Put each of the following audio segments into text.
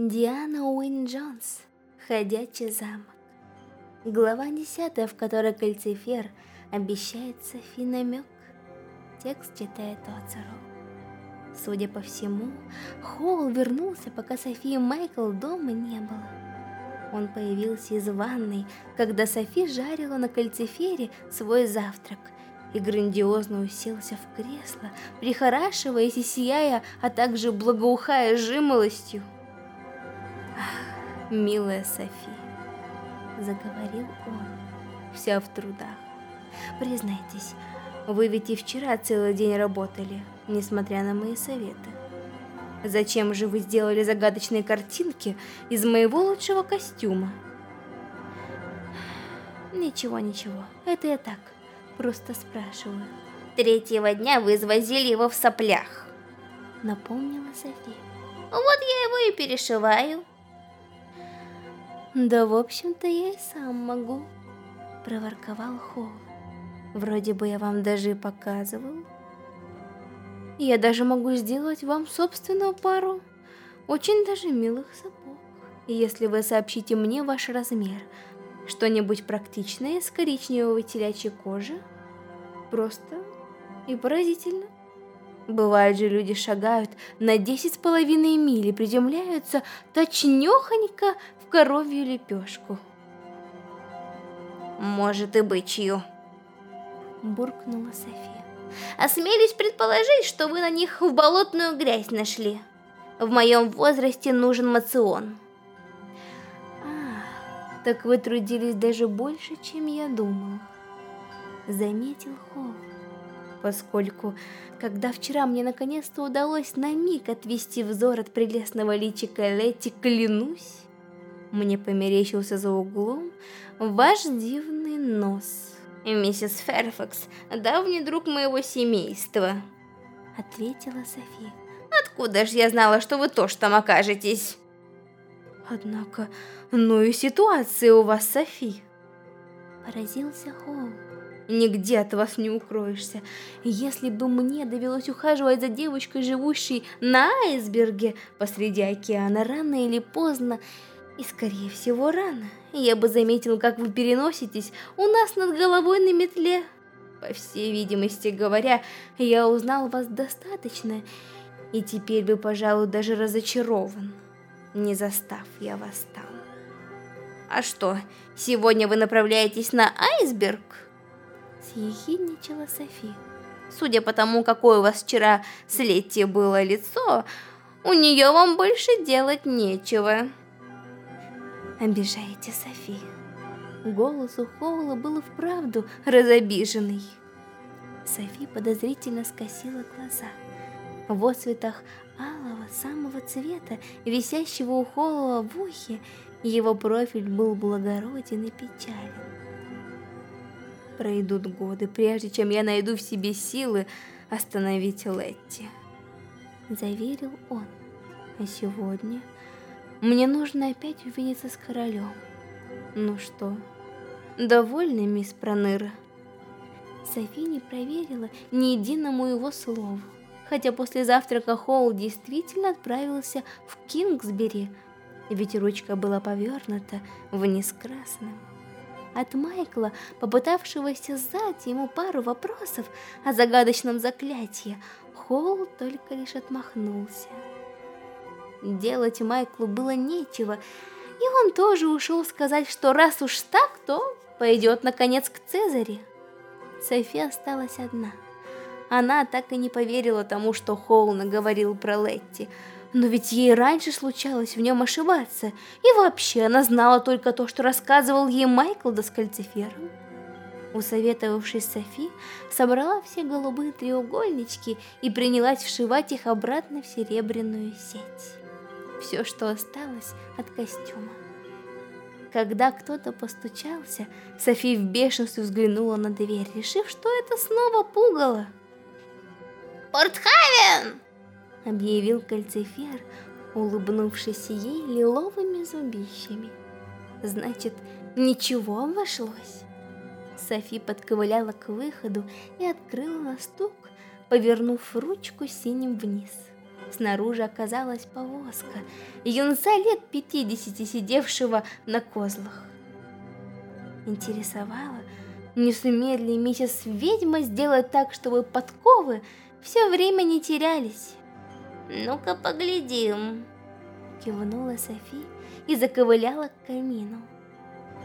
Диана Уин Джонс. Ходячий замок. Глава 10, в которой кальцифер обещает Софи намек. Текст читает Оцеру. Судя по всему, Хоул вернулся, пока Софи и Майкл дома не было. Он появился из ванной, когда Софи жарила на кальцифере свой завтрак – и грандиозно уселся в кресло, прихорашиваясь и сияя, а также благоухая жимолостью. «Ах, милая Софи», — заговорил он, вся в трудах. «Признайтесь, вы ведь и вчера целый день работали, несмотря на мои советы. Зачем же вы сделали загадочные картинки из моего лучшего костюма?» «Ничего, ничего, это я так». Просто спрашиваю. Третьего дня вы извозили его в соплях. Напомнила Софи. Вот я его и перешиваю. Да, в общем-то, я и сам могу. Проворковал Холл. Вроде бы я вам даже и показывал. Я даже могу сделать вам собственную пару очень даже милых сапог, если вы сообщите мне ваш размер – что-нибудь практичное с коричневой телячьей кожи? Просто и поразительно. Бывают же люди шагают на десять с половиной миль и приземляются точнёхонько в коровью лепешку. Может и бычью. Буркнула София. Осмелюсь предположить, что вы на них в болотную грязь нашли. В моем возрасте нужен мацион. Так вы трудились даже больше, чем я думал. Заметил Холл. Поскольку, когда вчера мне наконец-то удалось на миг отвести взор от прелестного личика Летти, клянусь, мне померещился за углом ваш дивный нос. «Миссис Ферфакс, давний друг моего семейства», — ответила София. «Откуда же я знала, что вы тоже там окажетесь?» Однако, ну и ситуация у вас, Софи. Поразился Холл. Нигде от вас не укроешься. Если бы мне довелось ухаживать за девочкой, живущей на айсберге посреди океана, рано или поздно, и скорее всего рано, я бы заметил, как вы переноситесь у нас над головой на метле. По всей видимости говоря, я узнал вас достаточно, и теперь вы, пожалуй, даже разочарован не застав я вас там. А что, сегодня вы направляетесь на айсберг? Съехидничала Софи. Судя по тому, какое у вас вчера с Летти было лицо, у нее вам больше делать нечего. Обижаете Софи. Голос у Хоула был вправду разобиженный. Софи подозрительно скосила глаза. В отцветах алого самого цвета, висящего у Холла в ухе, его профиль был благороден и печален. Пройдут годы, прежде чем я найду в себе силы остановить Летти. Заверил он. А сегодня мне нужно опять увидеться с королем. Ну что, довольны, мисс Проныра? Софи не проверила ни единому его слову хотя после завтрака Хоул действительно отправился в Кингсбери, ведь ручка была повернута вниз красным. От Майкла, попытавшегося задать ему пару вопросов о загадочном заклятии, Хоул только лишь отмахнулся. Делать Майклу было нечего, и он тоже ушел сказать, что раз уж так, то пойдет наконец к Цезаре. София осталась одна – она так и не поверила тому, что Хоуна говорил про Летти. Но ведь ей раньше случалось в нем ошибаться. И вообще, она знала только то, что рассказывал ей Майкл до Скальцифером. Усоветовавшись Софи, собрала все голубые треугольнички и принялась вшивать их обратно в серебряную сеть. Все, что осталось от костюма. Когда кто-то постучался, Софи в бешенстве взглянула на дверь, решив, что это снова пугало. Портхавен!» Объявил кальцифер, улыбнувшись ей лиловыми зубищами. Значит, ничего обошлось. Софи подковыляла к выходу и открыла на стук, повернув ручку синим вниз. Снаружи оказалась повозка, юнца лет 50, сидевшего на козлах. Интересовало, не сумеет ли миссис ведьма сделать так, чтобы подковы все время не терялись. «Ну-ка поглядим», — кивнула Софи и заковыляла к камину.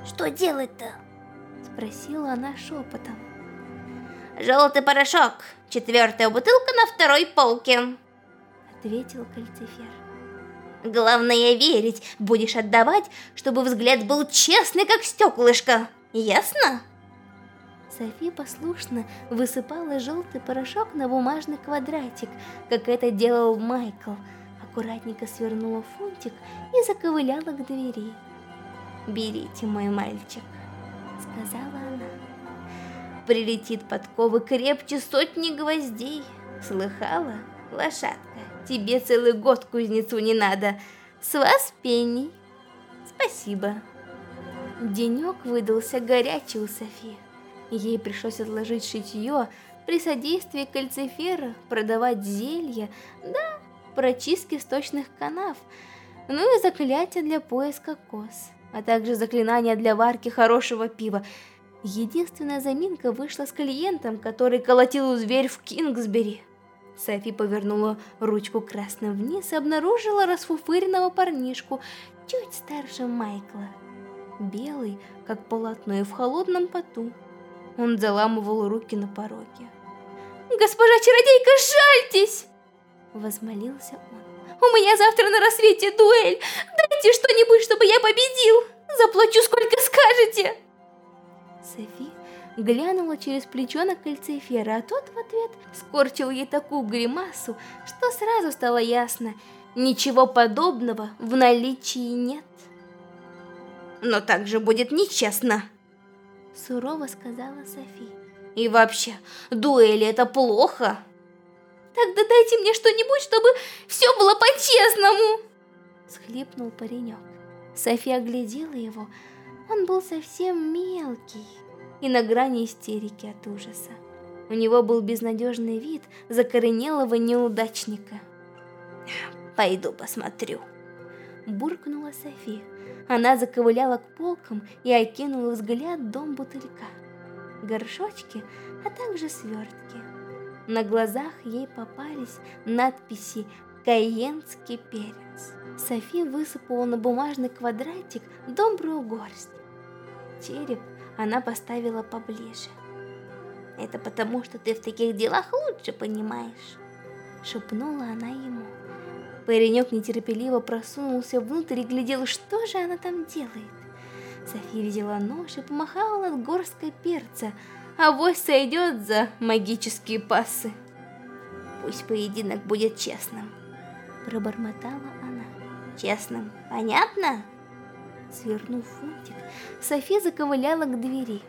«Что делать-то?» — спросила она шепотом. «Желтый порошок, четвертая бутылка на второй полке», — ответил Кальцифер. «Главное верить, будешь отдавать, чтобы взгляд был честный, как стеклышко, ясно?» Софи послушно высыпала желтый порошок на бумажный квадратик, как это делал Майкл, аккуратненько свернула фунтик и заковыляла к двери. «Берите, мой мальчик», — сказала она. «Прилетит подковы крепче сотни гвоздей. Слыхала, лошадка? Тебе целый год кузнецу не надо. С вас пенни. Спасибо». Денек выдался горячий у Софи. Ей пришлось отложить шитье, при содействии кальцифера продавать зелья, да, прочистки сточных канав, ну и заклятия для поиска коз, а также заклинания для варки хорошего пива. Единственная заминка вышла с клиентом, который колотил зверь в Кингсбери. Софи повернула ручку красным вниз и обнаружила расфуфыренного парнишку, чуть старше Майкла. Белый, как полотно, и в холодном поту. Он заламывал руки на пороге. «Госпожа чародейка, жальтесь!» Возмолился он. «У меня завтра на рассвете дуэль! Дайте что-нибудь, чтобы я победил! Заплачу, сколько скажете!» Софи глянула через плечо на кальцифера, а тот в ответ скорчил ей такую гримасу, что сразу стало ясно, ничего подобного в наличии нет. «Но так же будет нечестно!» Сурово сказала Софи. И вообще, дуэли это плохо. Тогда дайте мне что-нибудь, чтобы все было по-честному. Схлипнул паренек. Софи оглядела его. Он был совсем мелкий и на грани истерики от ужаса. У него был безнадежный вид закоренелого неудачника. «Пойду посмотрю», — буркнула София. Она заковыляла к полкам и окинула взгляд дом бутылька. Горшочки, а также свертки. На глазах ей попались надписи «Каенский перец». Софи высыпала на бумажный квадратик добрую горсть. Череп она поставила поближе. «Это потому, что ты в таких делах лучше понимаешь», — шепнула она ему. Паренек нетерпеливо просунулся внутрь и глядел, что же она там делает. София взяла нож и помахала над горсткой перца, а вось сойдет за магические пасы. «Пусть поединок будет честным», — пробормотала она. «Честным, понятно?» Свернув фунтик, София заковыляла к двери.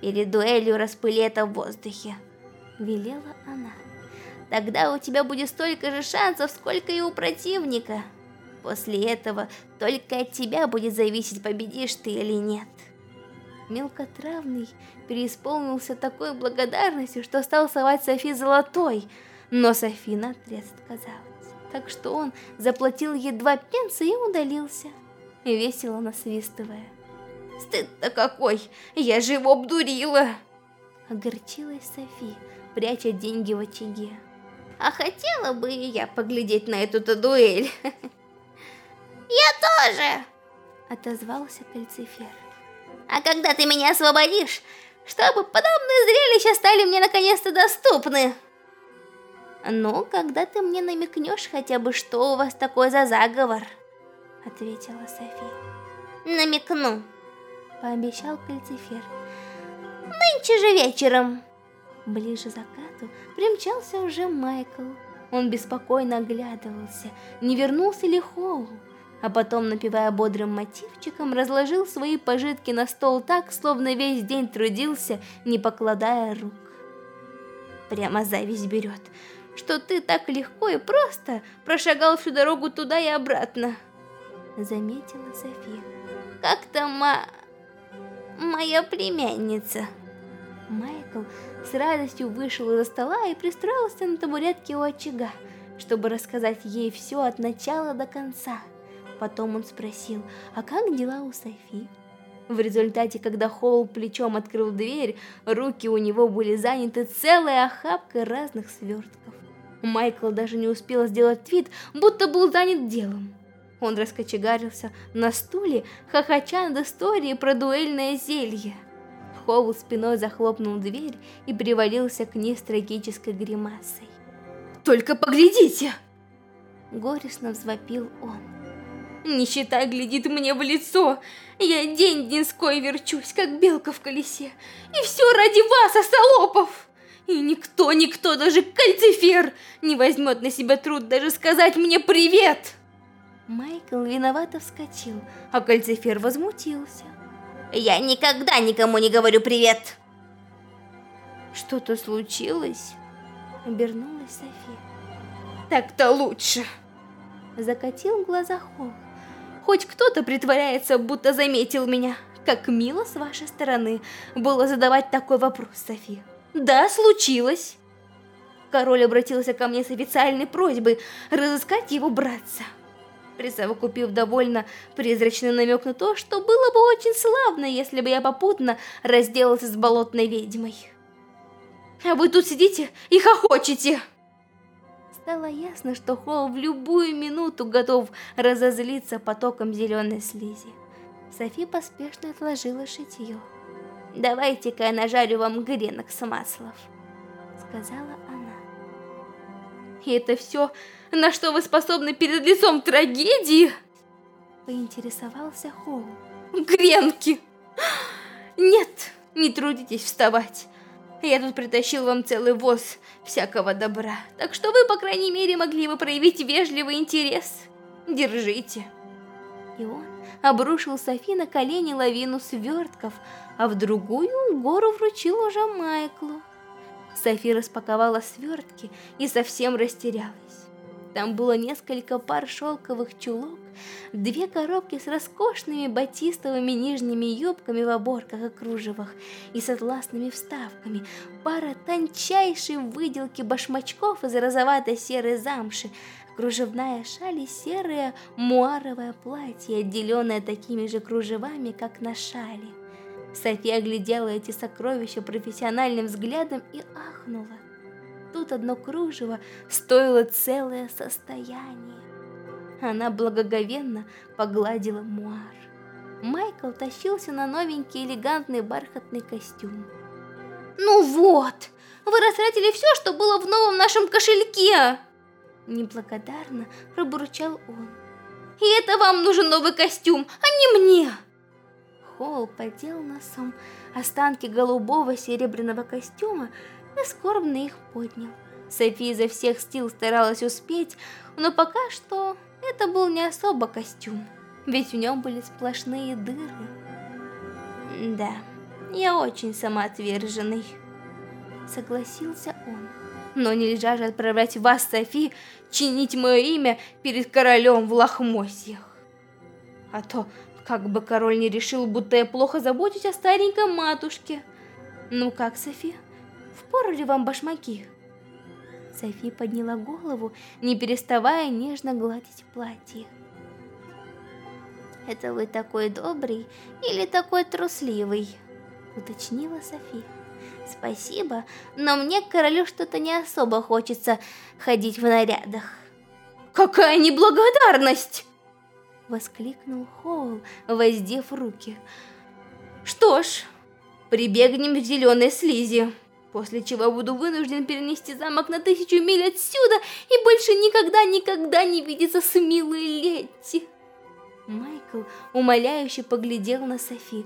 «Перед дуэлью распыли это в воздухе», — велела она. Тогда у тебя будет столько же шансов, сколько и у противника. После этого только от тебя будет зависеть, победишь ты или нет. Мелкотравный переисполнился такой благодарностью, что стал совать Софи золотой, но Софи наотрез отказалась. Так что он заплатил ей два пенса и удалился, весело насвистывая. «Стыд-то какой! Я же его обдурила!» Огорчилась Софи, пряча деньги в очаге. А хотела бы и я поглядеть на эту-то дуэль. Я тоже! Отозвался Кальцифер. А когда ты меня освободишь, чтобы подобные зрелища стали мне наконец-то доступны? Ну, когда ты мне намекнешь хотя бы, что у вас такое за заговор? Ответила Софи. Намекну. Пообещал Кальцифер. Нынче же вечером. Ближе закату примчался уже Майкл. Он беспокойно оглядывался, не вернулся ли Холл, а потом, напевая бодрым мотивчиком, разложил свои пожитки на стол так, словно весь день трудился, не покладая рук. Прямо зависть берет, что ты так легко и просто прошагал всю дорогу туда и обратно, заметила София. Как там ма... моя племянница? Майкл с радостью вышел из-за стола и пристроился на табуретке у очага, чтобы рассказать ей все от начала до конца. Потом он спросил, а как дела у Софи? В результате, когда Холл плечом открыл дверь, руки у него были заняты целой охапкой разных свертков. Майкл даже не успел сделать вид, будто был занят делом. Он раскочегарился на стуле, хохоча над историей про дуэльное зелье. Холл спиной захлопнул дверь и привалился к ней с трагической гримасой. «Только поглядите!» Горестно взвопил он. «Нищета глядит мне в лицо! Я день-деньской верчусь, как белка в колесе! И все ради вас, остолопов!» И никто, никто, даже кальцифер, не возьмет на себя труд даже сказать мне привет. Майкл виновато вскочил, а кальцифер возмутился. Я никогда никому не говорю привет. Что-то случилось? Обернулась София. Так-то лучше. Закатил глаза Холл. Хоть кто-то притворяется, будто заметил меня. Как мило с вашей стороны было задавать такой вопрос, София. Да, случилось. Король обратился ко мне с официальной просьбой разыскать его братца. Присовокупив довольно призрачный намек на то, что было бы очень славно, если бы я попутно разделался с болотной ведьмой. А вы тут сидите и хохочете. Стало ясно, что Холл в любую минуту готов разозлиться потоком зеленой слизи. Софи поспешно отложила шитье. «Давайте-ка я нажарю вам гренок с маслов», — сказала она. «И это все, на что вы способны перед лицом трагедии?» Поинтересовался Холл. «Гренки! Нет, не трудитесь вставать. Я тут притащил вам целый воз всякого добра, так что вы, по крайней мере, могли бы проявить вежливый интерес. Держите». И он обрушил Софи на колени лавину свертков, а в другую гору вручил уже Майклу. Софи распаковала свертки и совсем растерялась. Там было несколько пар шелковых чулок, две коробки с роскошными батистовыми нижними юбками в оборках и кружевах и с атласными вставками, пара тончайшей выделки башмачков из розовато-серой замши, кружевная шаль и серое муаровое платье, отделенное такими же кружевами, как на шале. София оглядела эти сокровища профессиональным взглядом и ахнула. Тут одно кружево стоило целое состояние. Она благоговенно погладила муар. Майкл тащился на новенький элегантный бархатный костюм. «Ну вот! Вы растратили все, что было в новом нашем кошельке!» Неблагодарно пробурчал он. «И это вам нужен новый костюм, а не мне!» Холл подел носом останки голубого серебряного костюма и скорбно их поднял. София изо всех сил старалась успеть, но пока что это был не особо костюм, ведь в нем были сплошные дыры. Да, я очень самоотверженный, согласился он. Но нельзя же отправлять вас, Софи, чинить мое имя перед королем в лохмотьях. А то как бы король не решил, будто я плохо забочусь о старенькой матушке. Ну как, Софи, впору ли вам башмаки? Софи подняла голову, не переставая нежно гладить платье. «Это вы такой добрый или такой трусливый?» уточнила Софи. «Спасибо, но мне к королю что-то не особо хочется ходить в нарядах». «Какая неблагодарность!» Воскликнул Хоул, воздев руки. Что ж, прибегнем к зеленой слизи, после чего буду вынужден перенести замок на тысячу миль отсюда и больше никогда-никогда не видеться с милой Летти. Майкл умоляюще поглядел на Софи,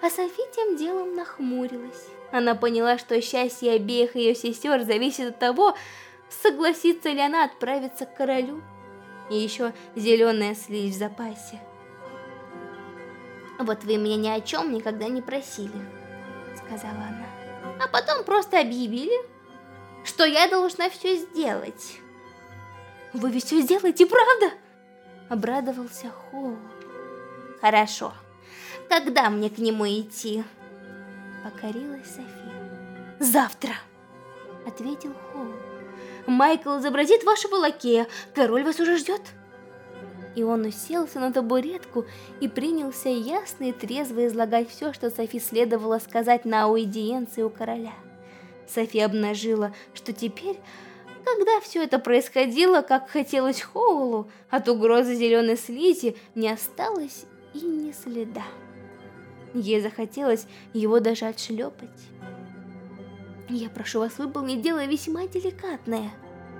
а Софи тем делом нахмурилась. Она поняла, что счастье обеих ее сестер зависит от того, согласится ли она отправиться к королю и еще зеленая слизь в запасе. «Вот вы меня ни о чем никогда не просили», — сказала она. «А потом просто объявили, что я должна все сделать». «Вы ведь все сделаете, правда?» — обрадовался Холл. «Хорошо. Когда мне к нему идти?» Покорилась София. «Завтра!» — ответил Холл. Майкл изобразит вашего лакея. Король вас уже ждет. И он уселся на табуретку и принялся ясно и трезво излагать все, что Софи следовало сказать на аудиенции у короля. Софи обнажила, что теперь, когда все это происходило, как хотелось Хоулу, от угрозы зеленой слизи не осталось и ни следа. Ей захотелось его даже отшлепать. «Я прошу вас выполнить дело весьма деликатное»,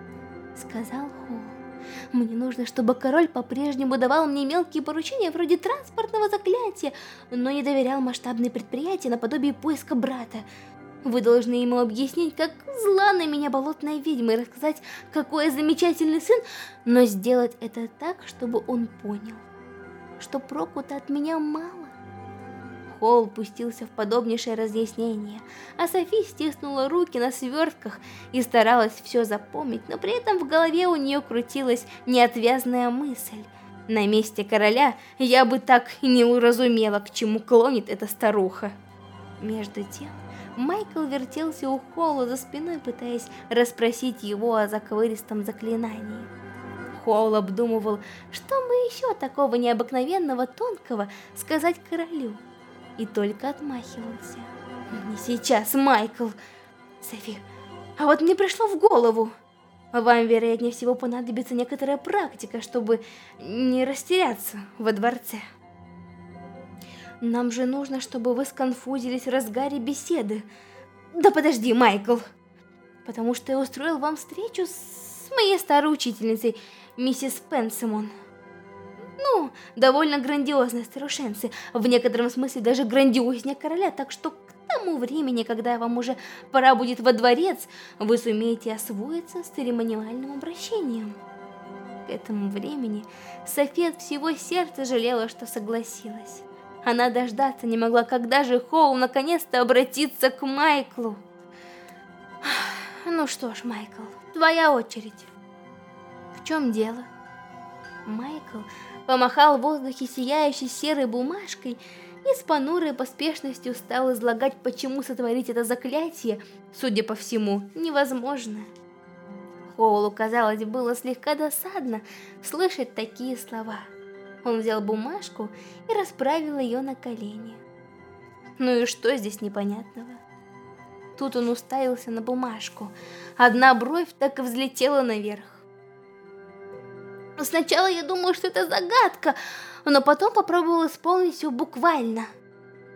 — сказал Хоул. Мне нужно, чтобы король по-прежнему давал мне мелкие поручения вроде транспортного заклятия, но не доверял масштабные предприятия наподобие поиска брата. Вы должны ему объяснить, как зла на меня болотная ведьма, и рассказать, какой я замечательный сын, но сделать это так, чтобы он понял, что проку-то от меня мало. Холл пустился в подобнейшее разъяснение, а Софи стиснула руки на свертках и старалась все запомнить, но при этом в голове у нее крутилась неотвязная мысль. На месте короля я бы так и не уразумела, к чему клонит эта старуха. Между тем, Майкл вертелся у Холла за спиной, пытаясь расспросить его о заковыристом заклинании. Холл обдумывал, что бы еще такого необыкновенного тонкого сказать королю и только отмахивался. Не сейчас, Майкл. Софи, а вот мне пришло в голову. Вам, вероятнее всего, понадобится некоторая практика, чтобы не растеряться во дворце. Нам же нужно, чтобы вы сконфузились в разгаре беседы. Да подожди, Майкл. Потому что я устроил вам встречу с моей старой учительницей, миссис Пенсимон. Ну, довольно грандиозные старушенцы, в некотором смысле даже грандиознее короля, так что к тому времени, когда вам уже пора будет во дворец, вы сумеете освоиться с церемониальным обращением. К этому времени София от всего сердца жалела, что согласилась. Она дождаться не могла, когда же Хоу наконец-то обратится к Майклу. Ну что ж, Майкл, твоя очередь. В чем дело? Майкл помахал в воздухе сияющей серой бумажкой и с понурой поспешностью стал излагать, почему сотворить это заклятие, судя по всему, невозможно. Хоулу, казалось, было слегка досадно слышать такие слова. Он взял бумажку и расправил ее на колени. Ну и что здесь непонятного? Тут он уставился на бумажку. Одна бровь так и взлетела наверх. Сначала я думал, что это загадка, но потом попробовал исполнить все буквально.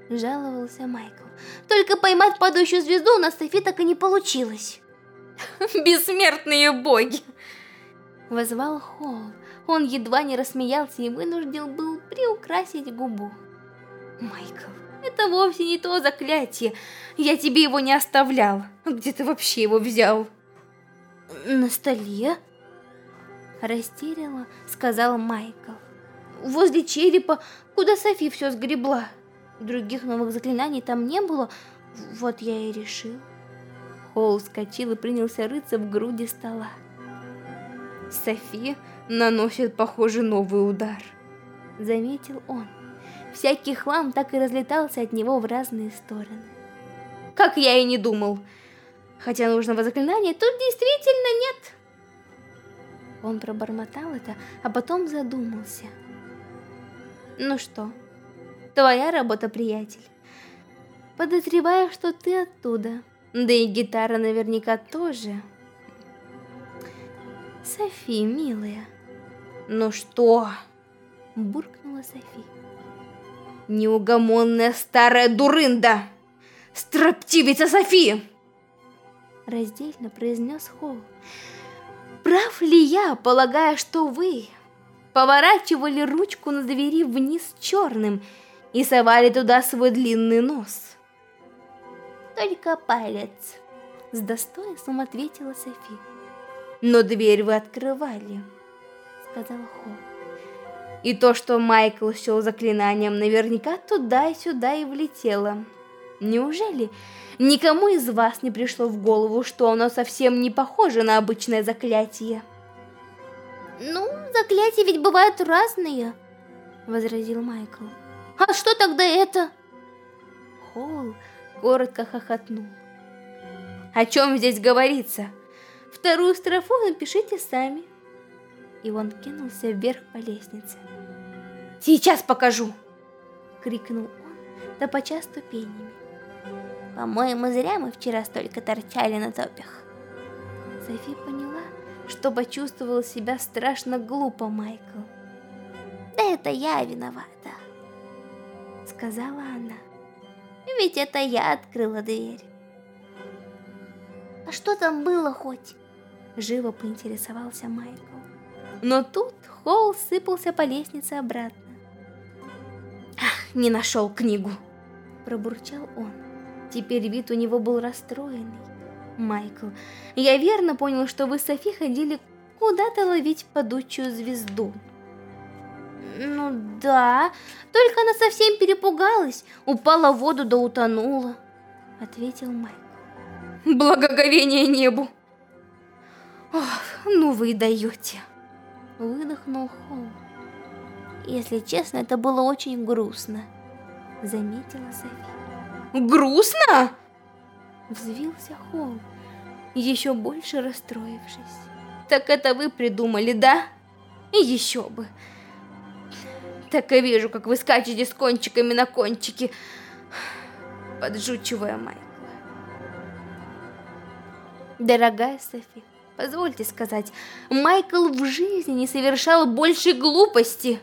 Жаловался Майкл. Только поймать падающую звезду у нас Софи так и не получилось. Бессмертные боги! Возвал Холл. Он едва не рассмеялся и вынужден был приукрасить губу. Майкл, это вовсе не то заклятие. Я тебе его не оставлял. Где ты вообще его взял? На столе? Растерянно сказал Майкл. Возле черепа, куда Софи все сгребла. Других новых заклинаний там не было, вот я и решил. Холл вскочил и принялся рыться в груди стола. Софи наносит, похоже, новый удар. Заметил он. Всякий хлам так и разлетался от него в разные стороны. Как я и не думал. Хотя нужного заклинания тут действительно нет. Он пробормотал это, а потом задумался. Ну что, твоя работа, приятель. Подозреваю, что ты оттуда. Да и гитара наверняка тоже. Софи, милая. Ну что? Буркнула Софи. Неугомонная старая дурында! Строптивица Софи! Раздельно произнес Холл. Прав ли я, полагая, что вы поворачивали ручку на двери вниз черным и совали туда свой длинный нос? Только палец, с достоинством ответила Софи. Но дверь вы открывали, сказал Хо. И то, что Майкл счел заклинанием, наверняка туда и сюда и влетело. Неужели никому из вас не пришло в голову, что оно совсем не похоже на обычное заклятие? Ну, заклятия ведь бывают разные, возразил Майкл. А что тогда это? Холл коротко хохотнул. О чем здесь говорится? Вторую строфу напишите сами. И он кинулся вверх по лестнице. «Сейчас покажу!» — крикнул он, топача ступенями. «По-моему, зря мы вчера столько торчали на топях». Софи поняла, что почувствовала себя страшно глупо, Майкл. «Да это я виновата», — сказала она. «Ведь это я открыла дверь». «А что там было хоть?» — живо поинтересовался Майкл. Но тут Холл сыпался по лестнице обратно. «Ах, не нашел книгу!» — пробурчал он. Теперь вид у него был расстроенный. Майкл, я верно понял, что вы с Софи ходили куда-то ловить падучую звезду. Ну да, только она совсем перепугалась, упала в воду да утонула, ответил Майкл. Благоговение небу. Ох, ну вы даете. Выдохнул Холл. Если честно, это было очень грустно, заметила Софи. Грустно? Взвился Холл, еще больше расстроившись. Так это вы придумали, да? И еще бы. Так и вижу, как вы скачете с кончиками на кончики, поджучивая Майкла. Дорогая Софи, позвольте сказать, Майкл в жизни не совершал больше глупости.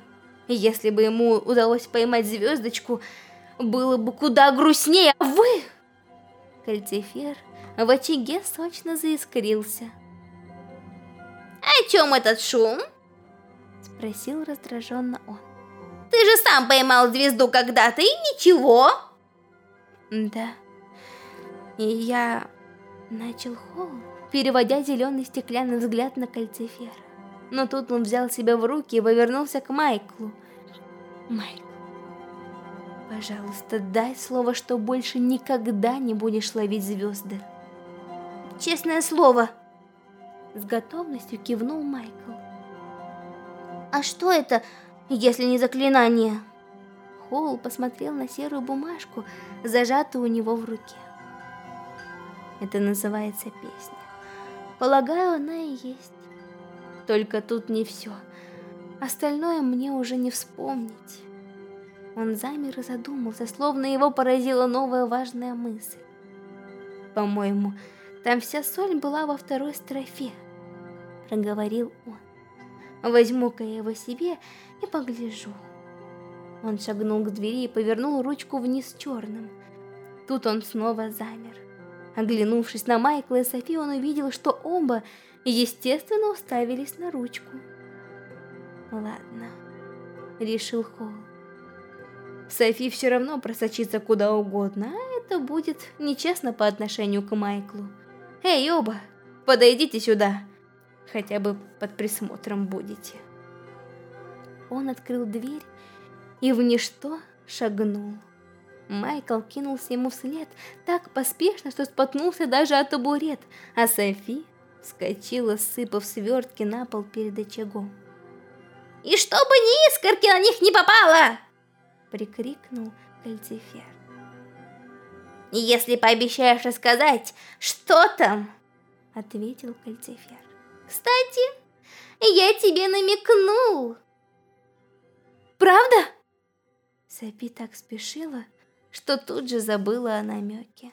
Если бы ему удалось поймать звездочку, было бы куда грустнее, а вы... Кальцифер в очаге сочно заискрился. «О чем этот шум?» Спросил раздраженно он. «Ты же сам поймал звезду когда-то и ничего!» «Да, и я...» Начал Холл, переводя зеленый стеклянный взгляд на кальцифера. Но тут он взял себя в руки и повернулся к Майклу. Майкл, Пожалуйста, дай слово, что больше никогда не будешь ловить звезды. Честное слово. С готовностью кивнул Майкл. А что это, если не заклинание? Холл посмотрел на серую бумажку, зажатую у него в руке. Это называется песня. Полагаю, она и есть. Только тут не все. Остальное мне уже не вспомнить. Он замер и задумался, словно его поразила новая важная мысль. По-моему, там вся соль была во второй строфе, проговорил он. Возьму-ка я его себе и погляжу. Он шагнул к двери и повернул ручку вниз черным. Тут он снова замер. Оглянувшись на Майкла и Софи, он увидел, что оба, естественно, уставились на ручку. «Ладно», — решил Холл. Софи все равно просочится куда угодно, а это будет нечестно по отношению к Майклу. Эй, оба, подойдите сюда. Хотя бы под присмотром будете. Он открыл дверь и в ничто шагнул. Майкл кинулся ему вслед так поспешно, что споткнулся даже от табурет, а Софи вскочила, сыпав свертки на пол перед очагом. «И чтобы ни искорки на них не попало!» Прикрикнул Кальцифер. «Если пообещаешь рассказать, что там?» ответил Кальцифер. «Кстати, я тебе намекнул!» «Правда?» Софи так спешила, что тут же забыла о намеке.